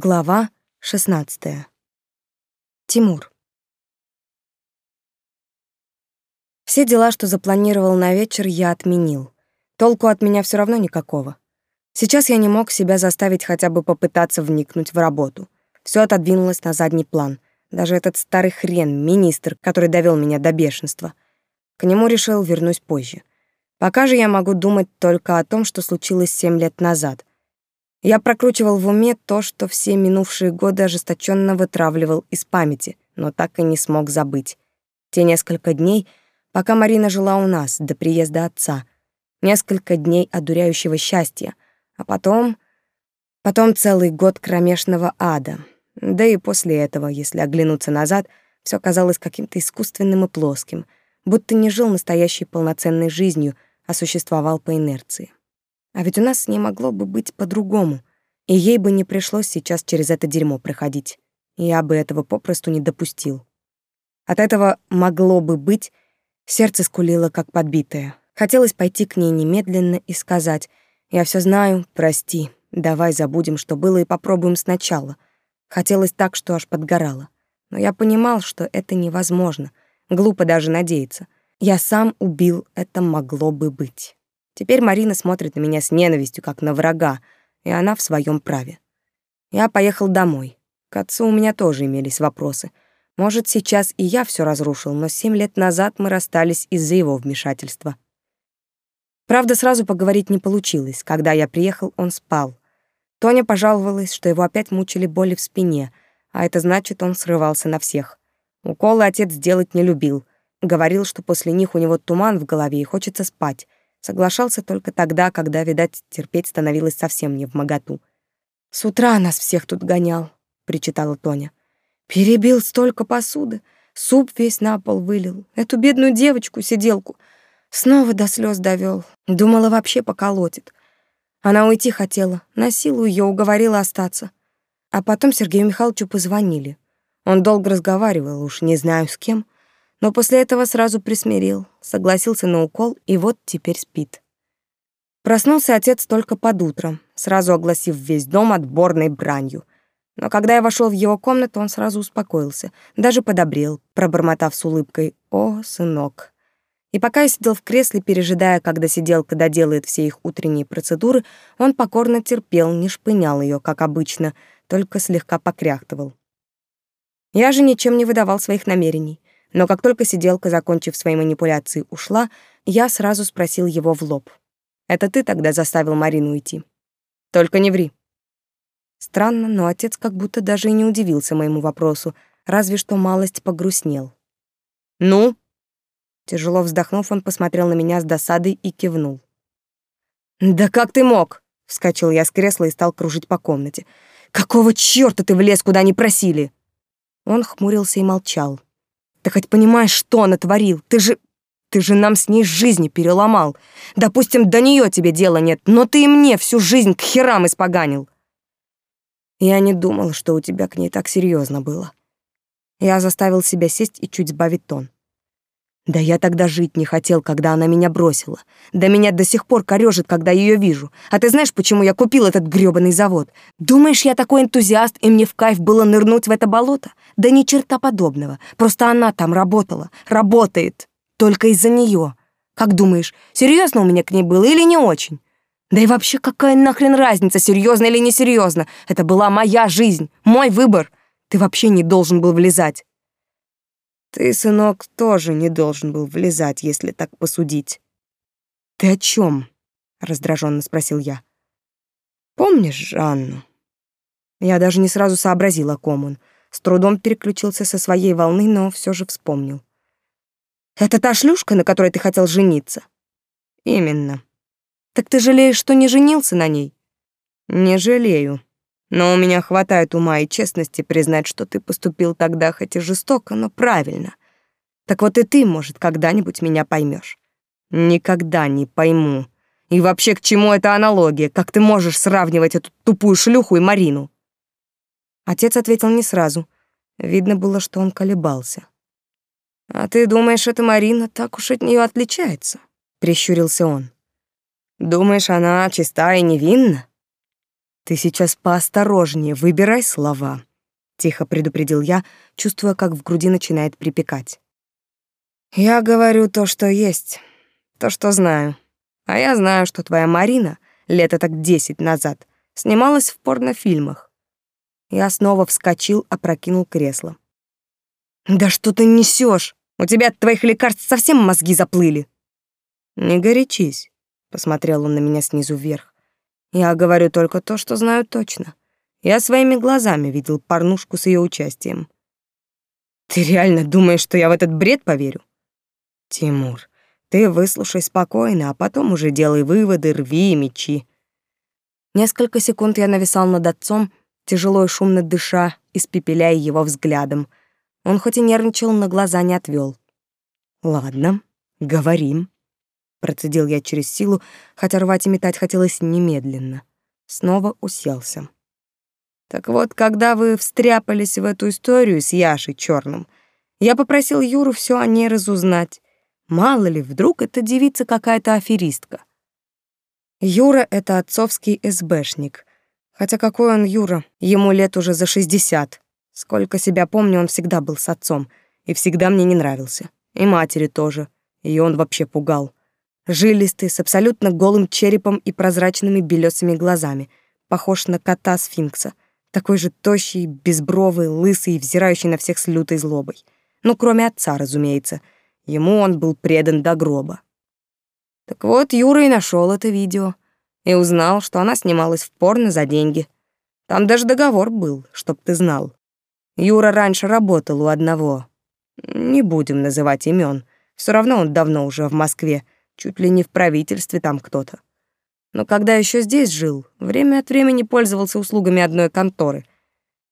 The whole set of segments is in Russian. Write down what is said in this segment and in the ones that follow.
Глава 16. Тимур. Все дела, что запланировал на вечер, я отменил. Толку от меня все равно никакого. Сейчас я не мог себя заставить хотя бы попытаться вникнуть в работу. Все отодвинулось на задний план. Даже этот старый хрен, министр, который довел меня до бешенства. К нему решил вернусь позже. Пока же я могу думать только о том, что случилось семь лет назад, я прокручивал в уме то, что все минувшие годы ожесточенно вытравливал из памяти, но так и не смог забыть. Те несколько дней, пока Марина жила у нас, до приезда отца. Несколько дней одуряющего счастья. А потом... Потом целый год кромешного ада. Да и после этого, если оглянуться назад, все казалось каким-то искусственным и плоским, будто не жил настоящей полноценной жизнью, а существовал по инерции. А ведь у нас не могло бы быть по-другому, и ей бы не пришлось сейчас через это дерьмо проходить. Я бы этого попросту не допустил. От этого «могло бы быть» сердце скулило, как подбитое. Хотелось пойти к ней немедленно и сказать «Я все знаю, прости, давай забудем, что было, и попробуем сначала». Хотелось так, что аж подгорало. Но я понимал, что это невозможно. Глупо даже надеяться. Я сам убил, это могло бы быть. Теперь Марина смотрит на меня с ненавистью, как на врага, и она в своем праве. Я поехал домой. К отцу у меня тоже имелись вопросы. Может, сейчас и я все разрушил, но семь лет назад мы расстались из-за его вмешательства. Правда, сразу поговорить не получилось. Когда я приехал, он спал. Тоня пожаловалась, что его опять мучили боли в спине, а это значит, он срывался на всех. Уколы отец делать не любил. Говорил, что после них у него туман в голове и хочется спать. Соглашался только тогда, когда, видать, терпеть становилось совсем не в моготу. «С утра нас всех тут гонял», — причитала Тоня. «Перебил столько посуды, суп весь на пол вылил, эту бедную девочку-сиделку снова до слез довел. Думала, вообще поколотит. Она уйти хотела, на силу ее уговорила остаться. А потом Сергею Михайловичу позвонили. Он долго разговаривал, уж не знаю с кем, — но после этого сразу присмирил, согласился на укол и вот теперь спит. Проснулся отец только под утро, сразу огласив весь дом отборной бранью. Но когда я вошел в его комнату, он сразу успокоился, даже подобрел, пробормотав с улыбкой «О, сынок». И пока я сидел в кресле, пережидая, когда сиделка доделает все их утренние процедуры, он покорно терпел, не шпынял ее, как обычно, только слегка покряхтывал. Я же ничем не выдавал своих намерений. Но как только сиделка, закончив свои манипуляции, ушла, я сразу спросил его в лоб. «Это ты тогда заставил Марину уйти?» «Только не ври». Странно, но отец как будто даже и не удивился моему вопросу, разве что малость погрустнел. «Ну?» Тяжело вздохнув, он посмотрел на меня с досадой и кивнул. «Да как ты мог?» — вскочил я с кресла и стал кружить по комнате. «Какого чёрта ты влез, куда не просили?» Он хмурился и молчал. Ты хоть понимаешь, что она творил? Ты же... Ты же нам с ней жизни переломал. Допустим, до нее тебе дела нет, но ты и мне всю жизнь к херам испоганил. Я не думал, что у тебя к ней так серьезно было. Я заставил себя сесть и чуть сбавить тон. Да я тогда жить не хотел, когда она меня бросила. Да меня до сих пор корёжит, когда ее вижу. А ты знаешь, почему я купил этот грёбаный завод? Думаешь, я такой энтузиаст, и мне в кайф было нырнуть в это болото? Да ни черта подобного. Просто она там работала. Работает. Только из-за нее. Как думаешь, серьезно у меня к ней было или не очень? Да и вообще, какая нахрен разница, серьезно или несерьезно? Это была моя жизнь, мой выбор. Ты вообще не должен был влезать. Ты, сынок, тоже не должен был влезать, если так посудить. Ты о чем? раздраженно спросил я. Помнишь Жанну? Я даже не сразу сообразил, о ком он. С трудом переключился со своей волны, но все же вспомнил. Это та шлюшка, на которой ты хотел жениться? Именно. Так ты жалеешь, что не женился на ней? Не жалею. Но у меня хватает ума и честности признать, что ты поступил тогда хоть и жестоко, но правильно. Так вот и ты, может, когда-нибудь меня поймешь. Никогда не пойму. И вообще, к чему эта аналогия? Как ты можешь сравнивать эту тупую шлюху и Марину? Отец ответил не сразу. Видно было, что он колебался. А ты думаешь, эта Марина так уж от нее отличается? прищурился он. Думаешь, она чиста и невинна? Ты сейчас поосторожнее, выбирай слова, тихо предупредил я, чувствуя, как в груди начинает припекать. Я говорю то, что есть, то, что знаю. А я знаю, что твоя Марина лет так десять назад снималась в порнофильмах. Я снова вскочил, опрокинул кресло. Да что ты несешь? У тебя от твоих лекарств совсем мозги заплыли. Не горячись, посмотрел он на меня снизу вверх. Я говорю только то, что знаю точно. Я своими глазами видел порнушку с ее участием. Ты реально думаешь, что я в этот бред поверю? Тимур, ты выслушай спокойно, а потом уже делай выводы, рви мечи. Несколько секунд я нависал над отцом, тяжело и шумно дыша, испепеляя его взглядом. Он хоть и нервничал, но глаза не отвел. «Ладно, говорим», — процедил я через силу, хотя рвать и метать хотелось немедленно. Снова уселся. «Так вот, когда вы встряпались в эту историю с Яшей Черным, я попросил Юру все о ней разузнать. Мало ли, вдруг эта девица какая-то аферистка. Юра — это отцовский СБшник. Хотя какой он Юра? Ему лет уже за шестьдесят. Сколько себя помню, он всегда был с отцом. И всегда мне не нравился. И матери тоже. И он вообще пугал. Жилистый, с абсолютно голым черепом и прозрачными белесыми глазами. Похож на кота-сфинкса. Такой же тощий, безбровый, лысый и взирающий на всех с лютой злобой. Ну, кроме отца, разумеется — Ему он был предан до гроба. Так вот, Юра и нашел это видео и узнал, что она снималась в порно за деньги. Там даже договор был, чтоб ты знал. Юра раньше работал у одного. Не будем называть имен. Все равно он давно уже в Москве, чуть ли не в правительстве там кто-то. Но когда еще здесь жил, время от времени пользовался услугами одной конторы.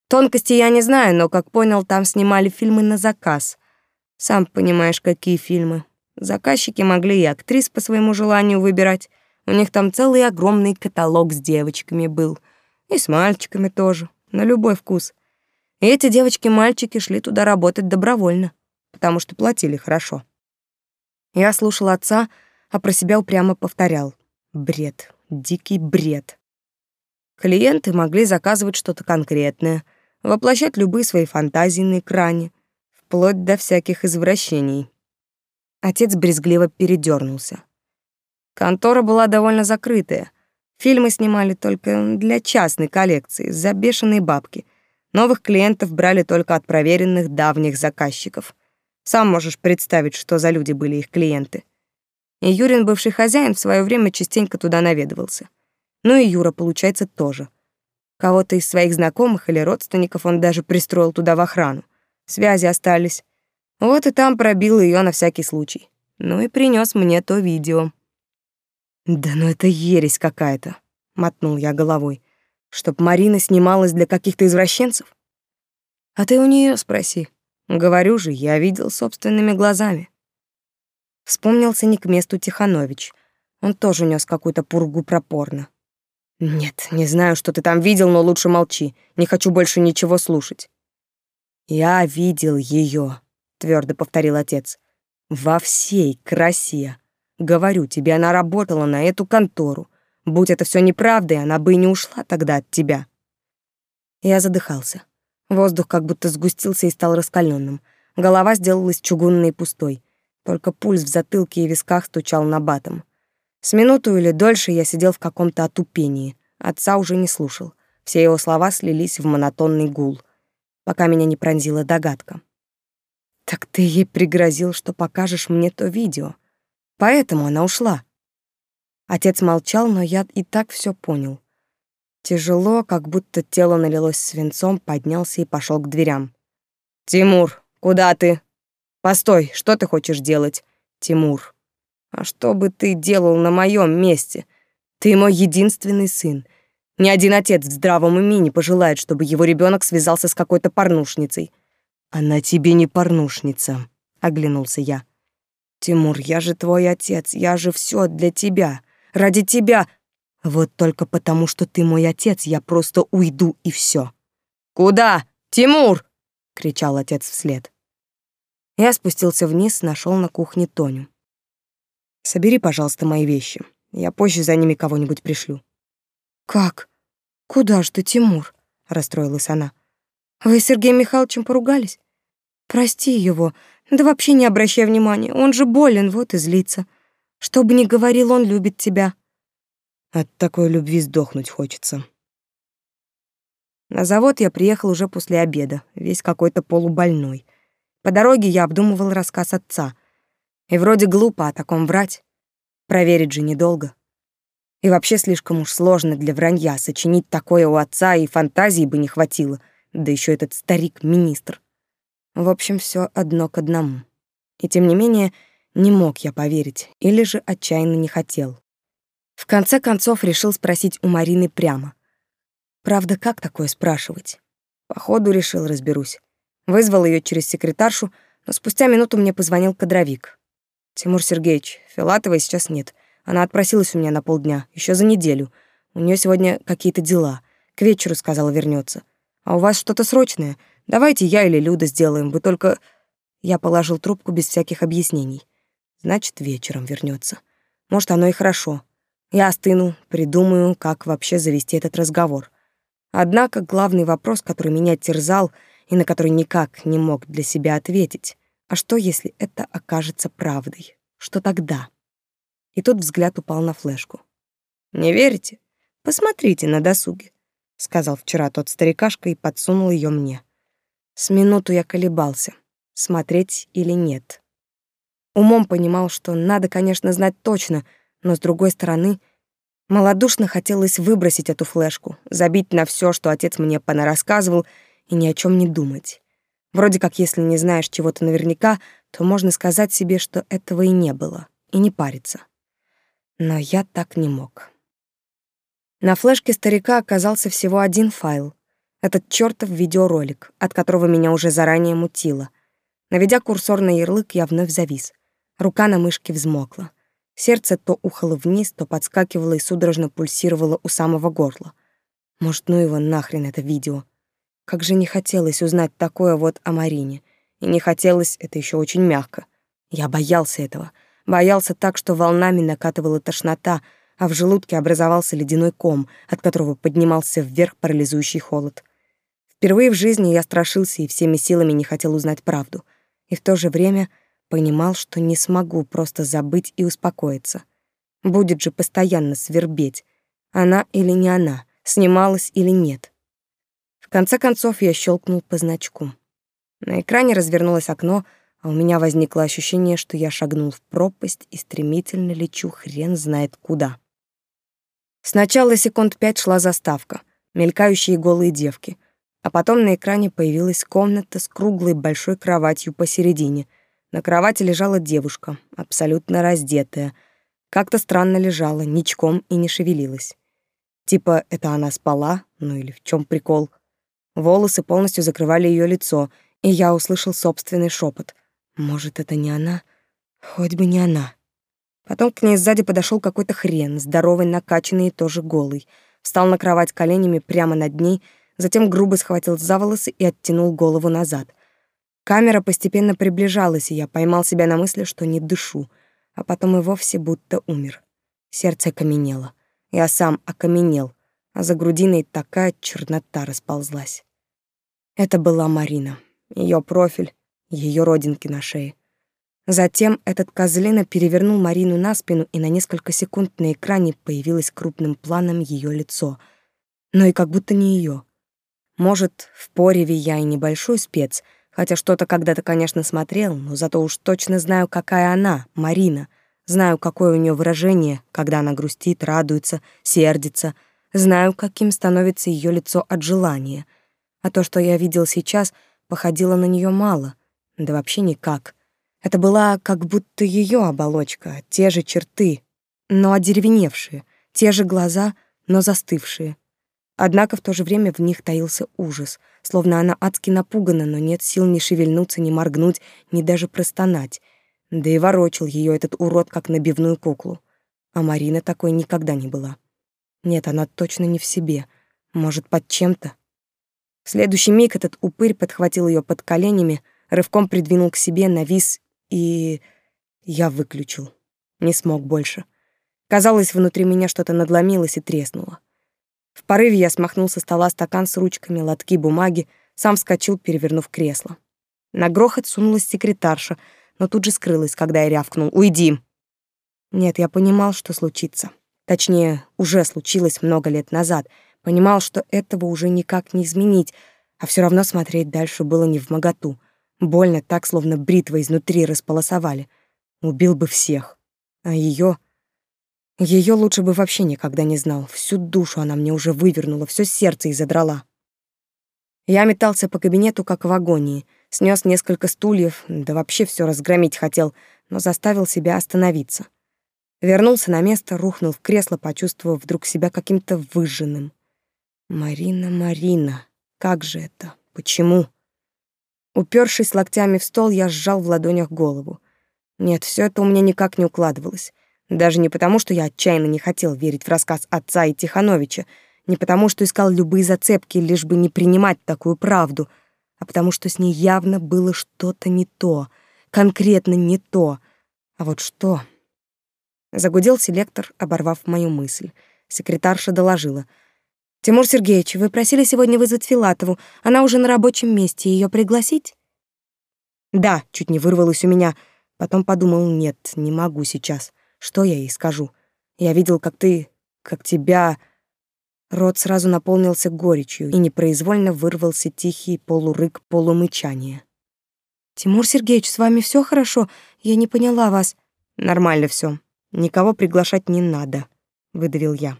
Тонкости я не знаю, но, как понял, там снимали фильмы на заказ — сам понимаешь, какие фильмы. Заказчики могли и актрис по своему желанию выбирать. У них там целый огромный каталог с девочками был. И с мальчиками тоже, на любой вкус. И эти девочки-мальчики шли туда работать добровольно, потому что платили хорошо. Я слушал отца, а про себя упрямо повторял. Бред, дикий бред. Клиенты могли заказывать что-то конкретное, воплощать любые свои фантазии на экране, вплоть до всяких извращений. Отец брезгливо передернулся. Контора была довольно закрытая. Фильмы снимали только для частной коллекции, за бешеные бабки. Новых клиентов брали только от проверенных давних заказчиков. Сам можешь представить, что за люди были их клиенты. И Юрин, бывший хозяин, в свое время частенько туда наведывался. Ну и Юра, получается, тоже. Кого-то из своих знакомых или родственников он даже пристроил туда в охрану связи остались. Вот и там пробил ее на всякий случай. Ну и принес мне то видео. Да ну это ересь какая-то, мотнул я головой. Чтоб Марина снималась для каких-то извращенцев? А ты у нее спроси. Говорю же, я видел собственными глазами. Вспомнился не к месту Тиханович. Он тоже нес какую-то пургу пропорно. Нет, не знаю, что ты там видел, но лучше молчи. Не хочу больше ничего слушать. «Я видел ее», — твердо повторил отец. «Во всей красе. Говорю тебе, она работала на эту контору. Будь это все неправдой, она бы и не ушла тогда от тебя». Я задыхался. Воздух как будто сгустился и стал раскаленным. Голова сделалась чугунной и пустой. Только пульс в затылке и висках стучал на батом. С минуту или дольше я сидел в каком-то отупении. Отца уже не слушал. Все его слова слились в монотонный гул пока меня не пронзила догадка. «Так ты ей пригрозил, что покажешь мне то видео. Поэтому она ушла». Отец молчал, но я и так все понял. Тяжело, как будто тело налилось свинцом, поднялся и пошел к дверям. «Тимур, куда ты? Постой, что ты хочешь делать?» «Тимур, а что бы ты делал на моем месте? Ты мой единственный сын. Ни один отец в здравом уме не пожелает, чтобы его ребенок связался с какой-то порнушницей. Она тебе не порнушница, оглянулся я. Тимур, я же твой отец, я же все для тебя, ради тебя. Вот только потому, что ты мой отец, я просто уйду и все. Куда? Тимур! кричал отец вслед. Я спустился вниз, нашел на кухне Тоню. Собери, пожалуйста, мои вещи. Я позже за ними кого-нибудь пришлю. Как? «Куда ж ты, Тимур?» — расстроилась она. «Вы с Сергеем Михайловичем поругались? Прости его, да вообще не обращай внимания, он же болен, вот и злится. Что бы ни говорил, он любит тебя». От такой любви сдохнуть хочется. На завод я приехал уже после обеда, весь какой-то полубольной. По дороге я обдумывал рассказ отца. И вроде глупо о таком врать. Проверить же недолго. И вообще слишком уж сложно для вранья сочинить такое у отца, и фантазии бы не хватило. Да еще этот старик-министр. В общем, все одно к одному. И тем не менее, не мог я поверить, или же отчаянно не хотел. В конце концов решил спросить у Марины прямо. Правда, как такое спрашивать? Походу решил, разберусь. Вызвал ее через секретаршу, но спустя минуту мне позвонил кадровик. «Тимур Сергеевич, Филатовой сейчас нет. Она отпросилась у меня на полдня, еще за неделю. У нее сегодня какие-то дела. К вечеру, сказала, вернется. А у вас что-то срочное? Давайте я или Люда сделаем, вы только...» Я положил трубку без всяких объяснений. Значит, вечером вернется. Может, оно и хорошо. Я остыну, придумаю, как вообще завести этот разговор. Однако главный вопрос, который меня терзал и на который никак не мог для себя ответить, а что, если это окажется правдой? Что тогда? И тут взгляд упал на флешку. «Не верите? Посмотрите на досуге», — сказал вчера тот старикашка и подсунул ее мне. С минуту я колебался, смотреть или нет. Умом понимал, что надо, конечно, знать точно, но, с другой стороны, Малодушно хотелось выбросить эту флешку, забить на все, что отец мне понарассказывал, и ни о чем не думать. Вроде как, если не знаешь чего-то наверняка, то можно сказать себе, что этого и не было, и не париться. Но я так не мог. На флешке старика оказался всего один файл. Этот чёртов видеоролик, от которого меня уже заранее мутило. Наведя курсор на ярлык, я вновь завис. Рука на мышке взмокла. Сердце то ухало вниз, то подскакивало и судорожно пульсировало у самого горла. Может, ну его нахрен это видео. Как же не хотелось узнать такое вот о Марине. И не хотелось, это еще очень мягко. Я боялся этого. Боялся так, что волнами накатывала тошнота, а в желудке образовался ледяной ком, от которого поднимался вверх парализующий холод. Впервые в жизни я страшился и всеми силами не хотел узнать правду. И в то же время Понимал, что не смогу просто забыть и успокоиться. Будет же постоянно свербеть. Она или не она, снималась или нет. В конце концов я щелкнул по значку. На экране развернулось окно, а у меня возникло ощущение, что я шагнул в пропасть и стремительно лечу хрен знает куда. Сначала секунд пять шла заставка, мелькающие голые девки, а потом на экране появилась комната с круглой большой кроватью посередине, на кровати лежала девушка, абсолютно раздетая. Как-то странно лежала, ничком и не шевелилась. Типа, это она спала, ну или в чем прикол. Волосы полностью закрывали ее лицо, и я услышал собственный шепот. Может, это не она? Хоть бы не она. Потом к ней сзади подошел какой-то хрен, здоровый, накачанный и тоже голый. Встал на кровать коленями прямо над ней, затем грубо схватил за волосы и оттянул голову назад. Камера постепенно приближалась, и я поймал себя на мысли, что не дышу, а потом и вовсе будто умер. Сердце окаменело. Я сам окаменел, а за грудиной такая чернота расползлась. Это была Марина. Ее профиль, ее родинки на шее. Затем этот козлина перевернул Марину на спину, и на несколько секунд на экране появилось крупным планом ее лицо. Но и как будто не ее. Может, в пореве я и небольшой спец — Хотя что-то когда-то, конечно, смотрел, но зато уж точно знаю, какая она, Марина. Знаю, какое у нее выражение, когда она грустит, радуется, сердится. Знаю, каким становится ее лицо от желания. А то, что я видел сейчас, походило на нее мало. Да вообще никак. Это была как будто ее оболочка, те же черты, но одеревеневшие, те же глаза, но застывшие. Однако в то же время в них таился ужас, словно она адски напугана, но нет сил ни шевельнуться, ни моргнуть, ни даже простонать. Да и ворочил ее этот урод, как набивную куклу. А Марина такой никогда не была. Нет, она точно не в себе. Может, под чем-то? В следующий миг этот упырь подхватил ее под коленями, рывком придвинул к себе, навис и... Я выключил. Не смог больше. Казалось, внутри меня что-то надломилось и треснуло. В порыве я смахнул со стола стакан с ручками, лотки бумаги, сам вскочил, перевернув кресло. На грохот сунулась секретарша, но тут же скрылась, когда я рявкнул «Уйди!». Нет, я понимал, что случится. Точнее, уже случилось много лет назад. Понимал, что этого уже никак не изменить, а все равно смотреть дальше было не в моготу. Больно так, словно бритва изнутри располосовали. Убил бы всех. А ее, ее лучше бы вообще никогда не знал. Всю душу она мне уже вывернула, все сердце и. Я метался по кабинету, как в агонии. Снес несколько стульев, да вообще все разгромить хотел, но заставил себя остановиться. Вернулся на место, рухнул в кресло, почувствовав вдруг себя каким-то выжженным. Марина, Марина, как же это? Почему? Упершись локтями в стол, я сжал в ладонях голову. Нет, все это у меня никак не укладывалось. Даже не потому, что я отчаянно не хотел верить в рассказ отца и Тихановича, не потому, что искал любые зацепки, лишь бы не принимать такую правду, а потому что с ней явно было что-то не то, конкретно не то. А вот что? Загудел селектор, оборвав мою мысль. Секретарша доложила. «Тимур Сергеевич, вы просили сегодня вызвать Филатову. Она уже на рабочем месте. Ее пригласить?» «Да», — чуть не вырвалось у меня. Потом подумал, нет, не могу сейчас. Что я ей скажу? Я видел, как ты... как тебя... Рот сразу наполнился горечью, и непроизвольно вырвался тихий полурык полумычания. «Тимур Сергеевич, с вами все хорошо? Я не поняла вас». «Нормально все. Никого приглашать не надо, выдавил я.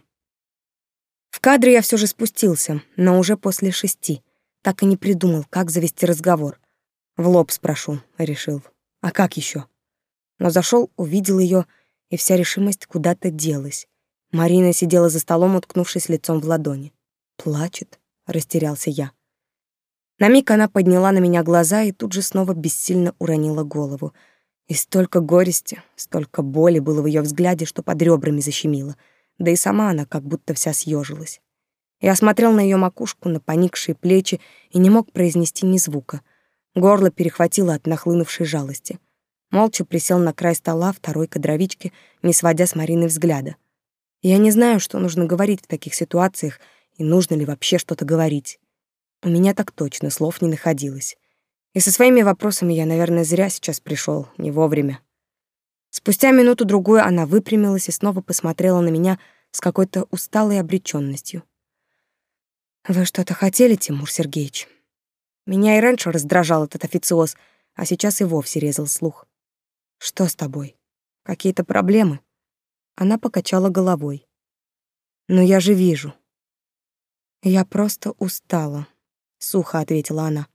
В кадре я все же спустился, но уже после шести. Так и не придумал, как завести разговор. В лоб спрошу, решил. А как еще? Но зашел, увидел ее, и вся решимость куда-то делась. Марина сидела за столом, уткнувшись лицом в ладони. Плачет, растерялся я. На миг она подняла на меня глаза и тут же снова бессильно уронила голову. И столько горести, столько боли было в ее взгляде, что под ребрами защемило. Да и сама она как будто вся съежилась. Я смотрел на ее макушку, на поникшие плечи и не мог произнести ни звука. Горло перехватило от нахлынувшей жалости. Молча присел на край стола второй кадровички, не сводя с Марины взгляда. Я не знаю, что нужно говорить в таких ситуациях и нужно ли вообще что-то говорить. У меня так точно слов не находилось. И со своими вопросами я, наверное, зря сейчас пришел, не вовремя. Спустя минуту-другую она выпрямилась и снова посмотрела на меня с какой-то усталой обречённостью. «Вы что-то хотели, Тимур Сергеевич?» Меня и раньше раздражал этот официоз, а сейчас и вовсе резал слух. «Что с тобой? Какие-то проблемы?» Она покачала головой. «Но я же вижу». «Я просто устала», — сухо ответила она.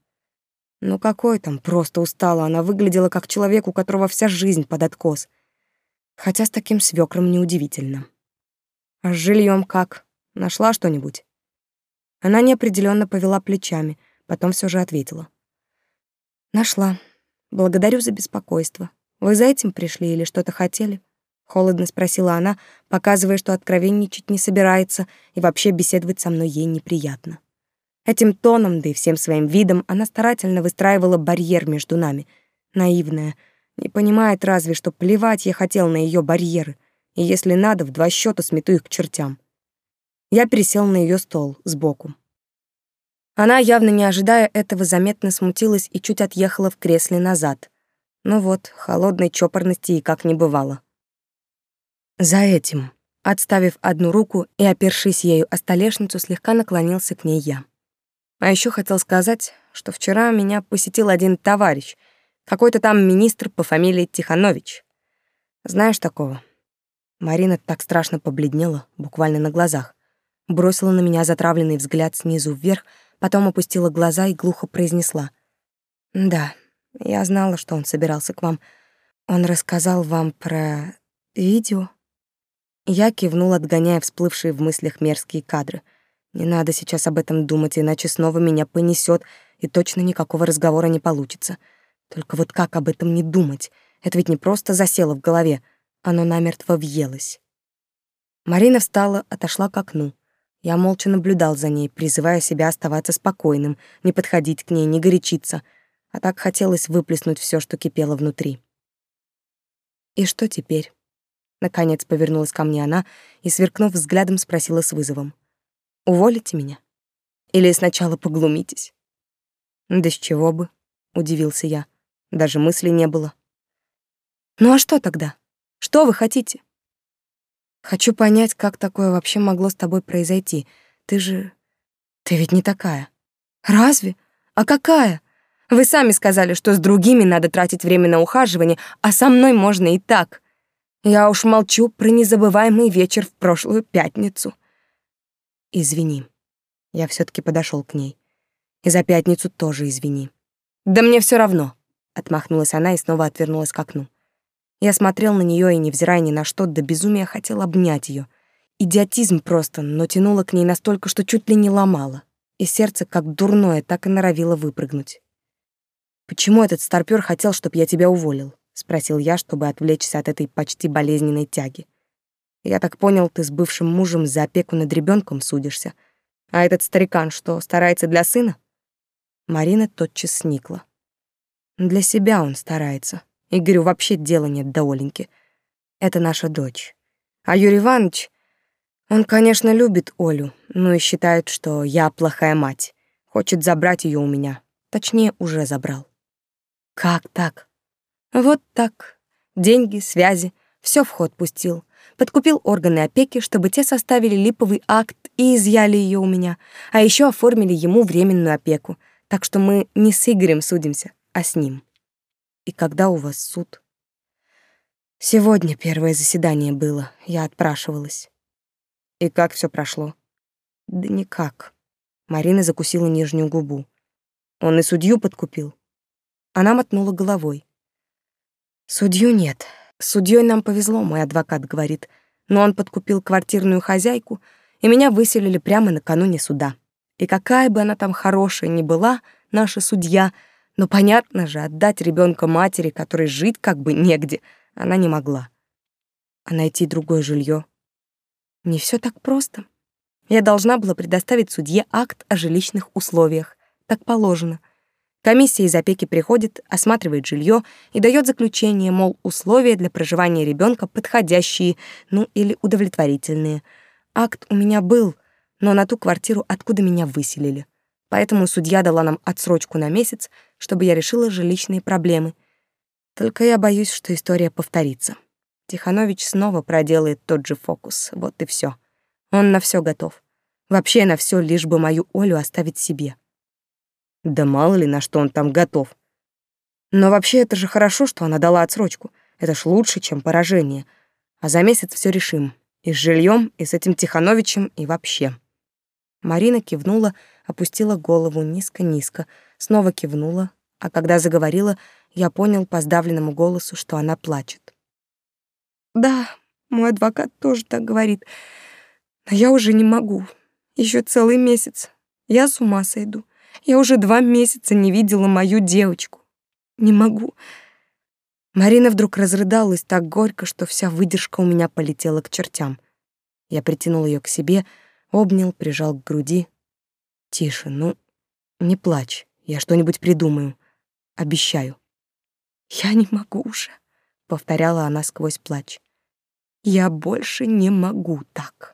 Ну какой там, просто устала. Она выглядела как человек, у которого вся жизнь под откос. Хотя с таким свекром неудивительно. А с жильем как? Нашла что-нибудь? Она неопределенно повела плечами, потом все же ответила. Нашла. Благодарю за беспокойство. Вы за этим пришли или что-то хотели? Холодно спросила она, показывая, что откровенничать не собирается и вообще беседовать со мной ей неприятно. Этим тоном, да и всем своим видом она старательно выстраивала барьер между нами. Наивная, не понимает разве, что плевать я хотел на ее барьеры, и если надо, в два счета смету их к чертям. Я пересел на ее стол сбоку. Она, явно не ожидая этого, заметно смутилась и чуть отъехала в кресле назад. Ну вот, холодной чопорности и как не бывало. За этим, отставив одну руку и опершись ею о столешницу, слегка наклонился к ней я. А еще хотел сказать, что вчера меня посетил один товарищ, какой-то там министр по фамилии Тиханович. Знаешь такого? Марина так страшно побледнела, буквально на глазах. Бросила на меня затравленный взгляд снизу вверх, потом опустила глаза и глухо произнесла. «Да, я знала, что он собирался к вам. Он рассказал вам про видео?» Я кивнул, отгоняя всплывшие в мыслях мерзкие кадры — не надо сейчас об этом думать, иначе снова меня понесет, и точно никакого разговора не получится. Только вот как об этом не думать? Это ведь не просто засело в голове, оно намертво въелось. Марина встала, отошла к окну. Я молча наблюдал за ней, призывая себя оставаться спокойным, не подходить к ней, не горячиться, а так хотелось выплеснуть все, что кипело внутри. «И что теперь?» Наконец повернулась ко мне она и, сверкнув взглядом, спросила с вызовом. Уволите меня? Или сначала поглумитесь? Да с чего бы, удивился я. Даже мысли не было. Ну а что тогда? Что вы хотите? Хочу понять, как такое вообще могло с тобой произойти. Ты же... Ты ведь не такая. Разве? А какая? Вы сами сказали, что с другими надо тратить время на ухаживание, а со мной можно и так. Я уж молчу про незабываемый вечер в прошлую пятницу. Извини. Я все таки подошел к ней. И за пятницу тоже извини. Да мне все равно, отмахнулась она и снова отвернулась к окну. Я смотрел на нее и, невзирая ни на что, до безумия хотел обнять ее. Идиотизм просто, но тянуло к ней настолько, что чуть ли не ломало. И сердце, как дурное, так и норовило выпрыгнуть. «Почему этот старпёр хотел, чтобы я тебя уволил?» — спросил я, чтобы отвлечься от этой почти болезненной тяги. «Я так понял, ты с бывшим мужем за опеку над ребенком судишься. А этот старикан что, старается для сына?» Марина тотчас сникла. «Для себя он старается», Игорю вообще дела нет до Оленьки. Это наша дочь. А Юрий Иванович, он, конечно, любит Олю, но и считает, что я плохая мать. Хочет забрать ее у меня. Точнее, уже забрал. Как так? Вот так. Деньги, связи, все в ход пустил. Подкупил органы опеки, чтобы те составили липовый акт и изъяли ее у меня, а еще оформили ему временную опеку. Так что мы не с Игорем судимся, а с ним. И когда у вас суд? Сегодня первое заседание было, я отпрашивалась. И как все прошло? Да никак. Марина закусила нижнюю губу. Он и судью подкупил. Она мотнула головой. Судью нет. Судьей нам повезло, мой адвокат говорит. Но он подкупил квартирную хозяйку, и меня выселили прямо накануне суда. И какая бы она там хорошая ни была, наша судья — но понятно же, отдать ребенка матери, которой жить как бы негде, она не могла. А найти другое жилье не все так просто. Я должна была предоставить судье акт о жилищных условиях. Так положено. Комиссия из опеки приходит, осматривает жилье и дает заключение, мол, условия для проживания ребенка подходящие, ну или удовлетворительные. Акт у меня был, но на ту квартиру, откуда меня выселили. Поэтому судья дала нам отсрочку на месяц, чтобы я решила жилищные проблемы. Только я боюсь, что история повторится. Тиханович снова проделает тот же фокус. Вот и все. Он на все готов. Вообще на все, лишь бы мою Олю оставить себе. Да мало ли, на что он там готов. Но вообще это же хорошо, что она дала отсрочку. Это ж лучше, чем поражение. А за месяц все решим. И с жильем, и с этим Тихановичем, и вообще. Марина кивнула, опустила голову низко-низко, снова кивнула, а когда заговорила, я понял по сдавленному голосу, что она плачет. «Да, мой адвокат тоже так говорит, но я уже не могу. Еще целый месяц. Я с ума сойду. Я уже два месяца не видела мою девочку. Не могу». Марина вдруг разрыдалась так горько, что вся выдержка у меня полетела к чертям. Я притянул ее к себе, обнял, прижал к груди. «Тише, ну, не плачь, я что-нибудь придумаю. Обещаю». «Я не могу уже», — повторяла она сквозь плач. «Я больше не могу так».